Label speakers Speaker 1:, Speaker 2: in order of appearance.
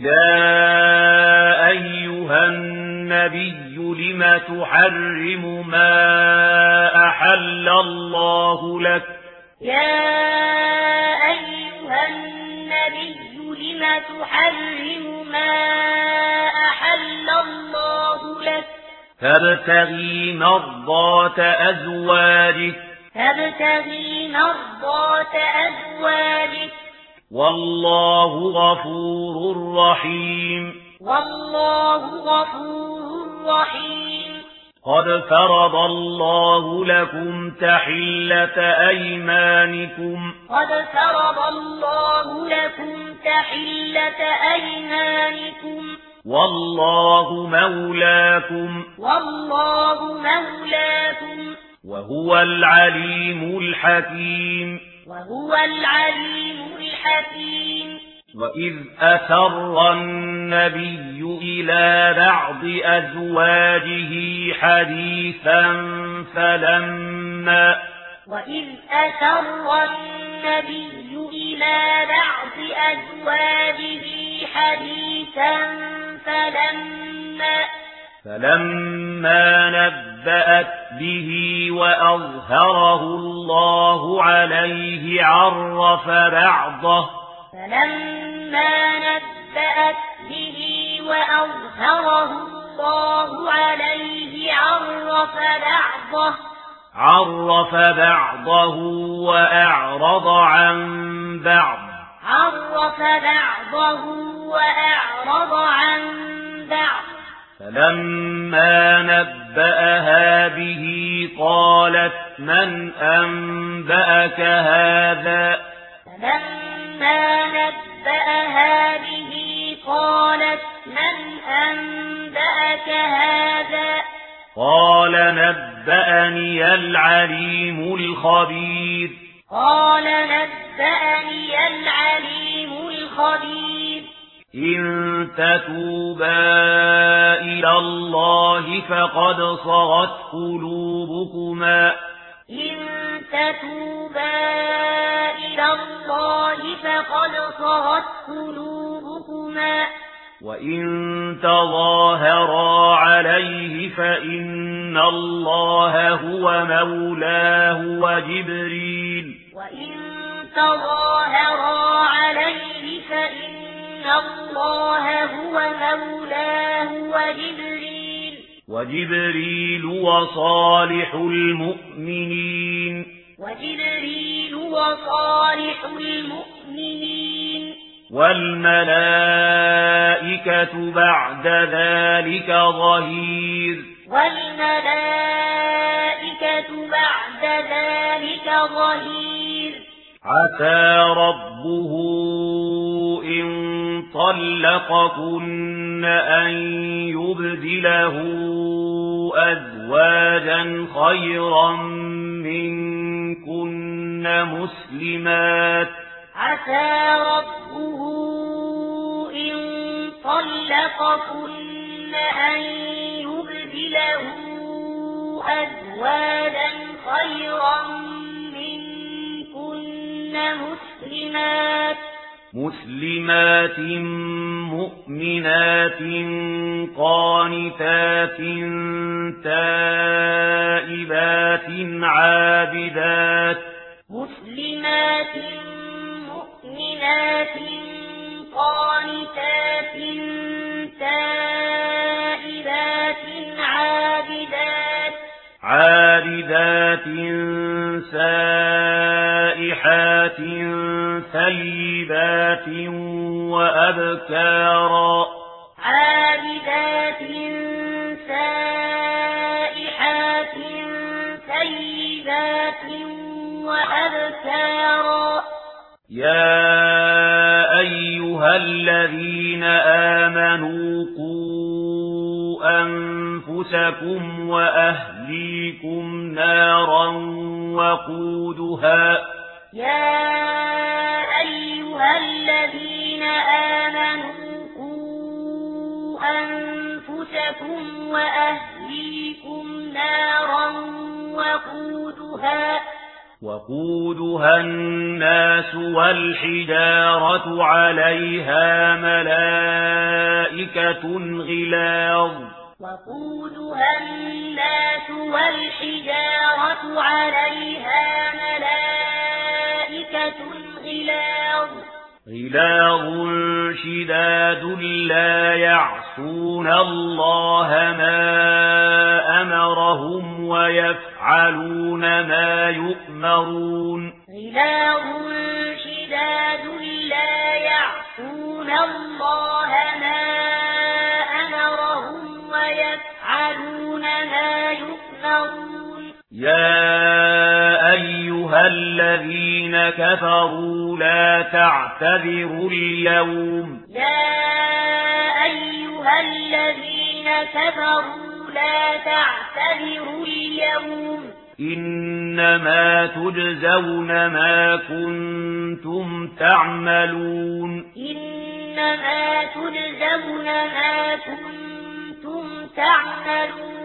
Speaker 1: يا أيها النبي لم تحرم ما أحل الله لك؟
Speaker 2: يا أيها النبي لم تحرم ما أحل الله لك؟
Speaker 1: تبتغي مرضات أزواجك.
Speaker 2: تبتغي مرضات أزواجك.
Speaker 1: والله غفور رحيم
Speaker 2: والله غفور رحيم
Speaker 1: قد فرض الله لكم تحلة أيمانكم
Speaker 2: قد فرض الله لكم تحلة أيمانكم
Speaker 1: والله مولاكم
Speaker 2: والله مولاكم
Speaker 1: وهو العليم الحكيم
Speaker 2: وهو العليم الحكيم
Speaker 1: وَإِذْ أَسَرَّ النَّبِيُّ إِلَى بَعْضِ أَزْوَاجِهِ حَدِيثًا فَلَمَّا
Speaker 2: وَإِذْ أَثَرَّ النَّبِيُّ إِلَى بَعْضِ أَزْوَاجِهِ حَدِيثًا فَلَمَّا
Speaker 1: فَلَمَّا نَبَّأَتْ بِهِ وَأَظْهَرَهُ اللَّهُ عَلَيْهِ عَرَّفَ بَعْضَهُ
Speaker 2: فَلَمَّا ما نبأت به وأظهره الله عليه عرف بعضه
Speaker 1: عرف بعضه وأعرض عن بعض.
Speaker 2: عرف بعضه وأعرض عن بعض.
Speaker 1: فلما نبأها به قالت من أنبأك هذا؟
Speaker 2: فلما نبأها أنبأها به قالت من أنبأك هذا؟
Speaker 1: قال نبأني العليم الخبير
Speaker 2: قال نبأني العليم الخبير
Speaker 1: إن تتوبا إلى الله فقد صغت قلوبكما
Speaker 2: إن تتوبا إلى الله فقد صغت قلوبكما.
Speaker 1: وَإِن تَظَاهَرَا عَلَيْهِ فَإِنَّ اللَّهَ هُوَ مَوْلَاهُ وَجِبْرِيلُ.
Speaker 2: وَإِن تَظَاهَرَا عَلَيْهِ فَإِنَّ اللَّهَ هُوَ مَوْلَاهُ وَجِبْرِيلُ.
Speaker 1: وَجِبْرِيلُ وَصَالِحُ الْمُؤْمِنِينَ.
Speaker 2: وجبريل وصالح المؤمنين.
Speaker 1: والملائكة بعد ذلك ظهير.
Speaker 2: والملائكة بعد ذلك ظهير.
Speaker 1: عسى ربه إن طلقكن أن يبدله أزواجا خيرا من كن مسلمات
Speaker 2: عسى ربه إن طلقكن أن يبدله أزواجا خيرا منكن مسلمات
Speaker 1: مسلمات مؤمنات قانتات تائبات عابدات
Speaker 2: مسلمات مؤمنات قانتات تائبات عابدات
Speaker 1: عابدات سائحات ثيبات وأبكارا
Speaker 2: عابدات سائحات ثيبات وأبصارا
Speaker 1: يا أيها الذين آمنوا قوا أنفسكم وأهليكم نارا وقودها.
Speaker 2: يا أيها الذين آمنوا قوا أنفسكم وأهليكم نارا وقودها.
Speaker 1: وقودها الناس والحجارة عليها ملائكة غلاظ.
Speaker 2: وقودها الناس والحجارة عليها ملائكة غلاظ.
Speaker 1: غلاظ شداد لا يعصون الله ما أمرهم ويفعلون ما يؤمرون.
Speaker 2: غلاغ شداد لا يعفون الله ما أمرهم ويفعلون ما يؤمرون.
Speaker 1: يا أيها الذين كفروا لا تعتذروا اليوم.
Speaker 2: يا أيها الذين كفروا لا تعتذروا اليوم.
Speaker 1: إنما تجزون ما كنتم تعملون.
Speaker 2: إنما تجزون ما كنتم تعملون.